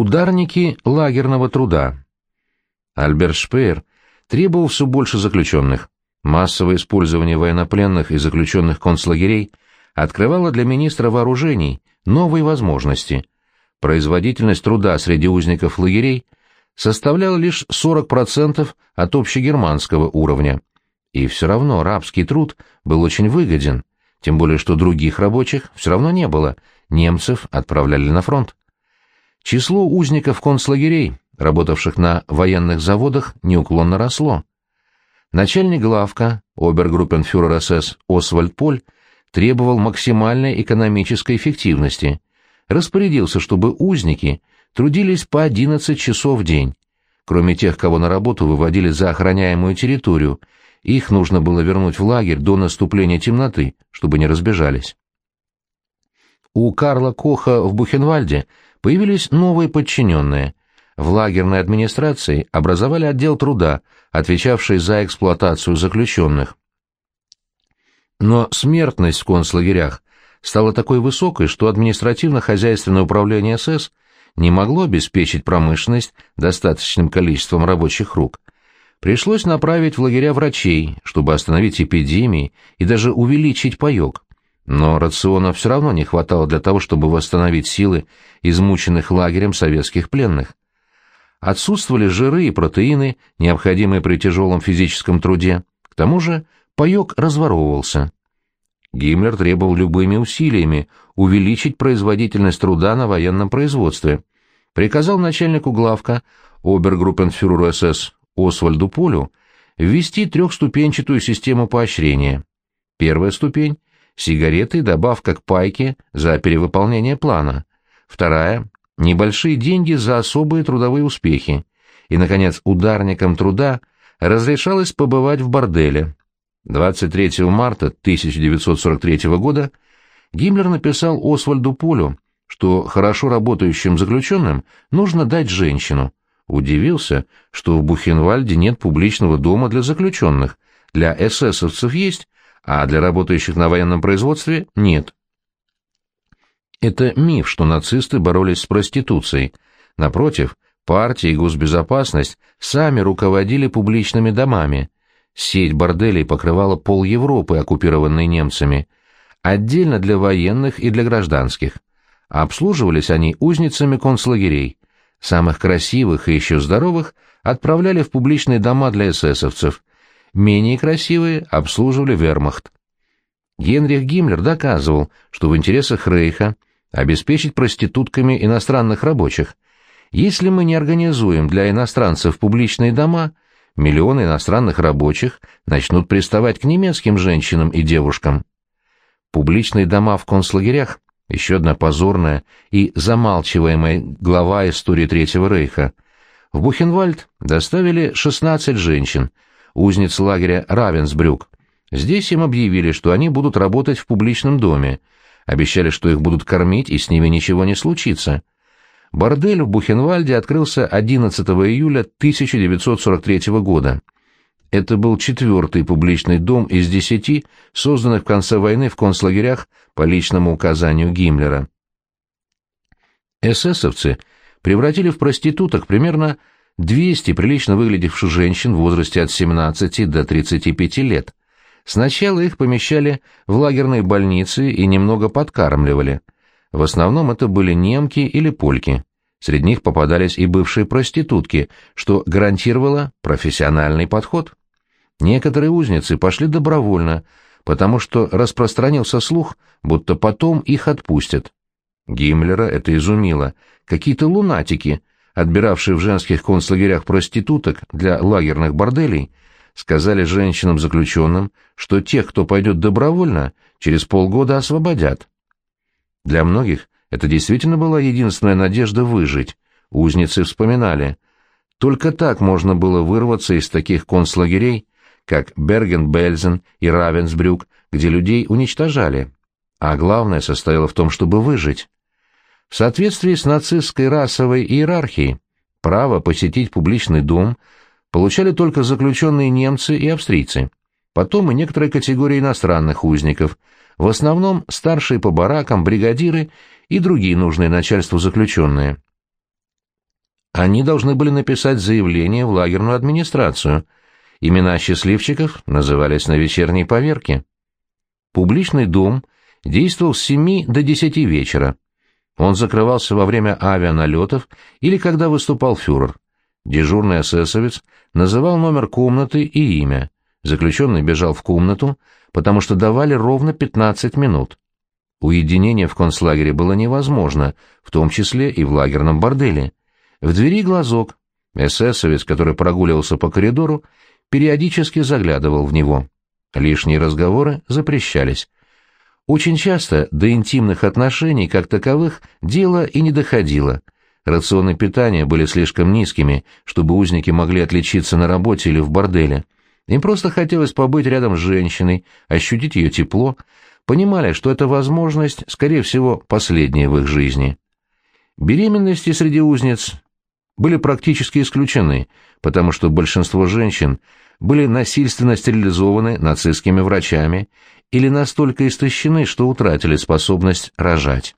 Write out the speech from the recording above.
Ударники лагерного труда. Альберт Шпеер требовал все больше заключенных. Массовое использование военнопленных и заключенных концлагерей открывало для министра вооружений новые возможности. Производительность труда среди узников лагерей составляла лишь 40% от общегерманского уровня. И все равно рабский труд был очень выгоден, тем более что других рабочих все равно не было, немцев отправляли на фронт. Число узников концлагерей, работавших на военных заводах, неуклонно росло. Начальник главка, обергруппенфюрер СС Освальд Поль, требовал максимальной экономической эффективности, распорядился, чтобы узники трудились по 11 часов в день. Кроме тех, кого на работу выводили за охраняемую территорию, их нужно было вернуть в лагерь до наступления темноты, чтобы не разбежались. У Карла Коха в Бухенвальде появились новые подчиненные. В лагерной администрации образовали отдел труда, отвечавший за эксплуатацию заключенных. Но смертность в концлагерях стала такой высокой, что административно-хозяйственное управление СС не могло обеспечить промышленность достаточным количеством рабочих рук. Пришлось направить в лагеря врачей, чтобы остановить эпидемии и даже увеличить паек. Но рациона все равно не хватало для того, чтобы восстановить силы измученных лагерем советских пленных. Отсутствовали жиры и протеины, необходимые при тяжелом физическом труде. К тому же паек разворовывался. Гиммлер требовал любыми усилиями увеличить производительность труда на военном производстве. Приказал начальнику главка, обергруппенфюреру СС Освальду Полю, ввести трехступенчатую систему поощрения. Первая ступень сигареты и добавка к пайке за перевыполнение плана. Вторая – небольшие деньги за особые трудовые успехи. И, наконец, ударникам труда разрешалось побывать в борделе. 23 марта 1943 года Гиммлер написал Освальду Полю, что хорошо работающим заключенным нужно дать женщину. Удивился, что в Бухенвальде нет публичного дома для заключенных, для эсэсовцев есть, а для работающих на военном производстве нет. Это миф, что нацисты боролись с проституцией. Напротив, партия и госбезопасность сами руководили публичными домами. Сеть борделей покрывала пол Европы, оккупированной немцами, отдельно для военных и для гражданских. Обслуживались они узницами концлагерей. Самых красивых и еще здоровых отправляли в публичные дома для эсэсовцев, менее красивые обслуживали вермахт. Генрих Гиммлер доказывал, что в интересах Рейха обеспечить проститутками иностранных рабочих. Если мы не организуем для иностранцев публичные дома, миллионы иностранных рабочих начнут приставать к немецким женщинам и девушкам. Публичные дома в концлагерях – еще одна позорная и замалчиваемая глава истории Третьего Рейха. В Бухенвальд доставили 16 женщин – узниц лагеря Равенсбрюк. Здесь им объявили, что они будут работать в публичном доме, обещали, что их будут кормить и с ними ничего не случится. Бордель в Бухенвальде открылся 11 июля 1943 года. Это был четвертый публичный дом из десяти, созданных в конце войны в концлагерях по личному указанию Гиммлера. Эсэсовцы превратили в проституток примерно 200 прилично выглядевших женщин в возрасте от 17 до 35 лет. Сначала их помещали в лагерные больницы и немного подкармливали. В основном это были немки или польки. Среди них попадались и бывшие проститутки, что гарантировало профессиональный подход. Некоторые узницы пошли добровольно, потому что распространился слух, будто потом их отпустят. Гиммлера это изумило. Какие-то лунатики отбиравшие в женских концлагерях проституток для лагерных борделей, сказали женщинам-заключенным, что тех, кто пойдет добровольно, через полгода освободят. Для многих это действительно была единственная надежда выжить. Узницы вспоминали. Только так можно было вырваться из таких концлагерей, как Берген-Бельзен и Равенсбрюк, где людей уничтожали. А главное состояло в том, чтобы выжить. В соответствии с нацистской расовой иерархией, право посетить публичный дом получали только заключенные немцы и австрийцы, потом и некоторые категории иностранных узников, в основном старшие по баракам, бригадиры и другие нужные начальству заключенные. они должны были написать заявление в лагерную администрацию. Имена счастливчиков назывались на вечерней поверке. Публичный дом действовал с 7 до 10 вечера. Он закрывался во время авианалетов или когда выступал фюрер. Дежурный эсэсовец называл номер комнаты и имя. Заключенный бежал в комнату, потому что давали ровно 15 минут. Уединение в концлагере было невозможно, в том числе и в лагерном борделе. В двери глазок. Эсэсовец, который прогуливался по коридору, периодически заглядывал в него. Лишние разговоры запрещались. Очень часто до интимных отношений, как таковых, дело и не доходило. Рационы питания были слишком низкими, чтобы узники могли отличиться на работе или в борделе. Им просто хотелось побыть рядом с женщиной, ощутить ее тепло, понимали, что эта возможность, скорее всего, последняя в их жизни. Беременности среди узниц были практически исключены, потому что большинство женщин были насильственно стерилизованы нацистскими врачами или настолько истощены, что утратили способность рожать.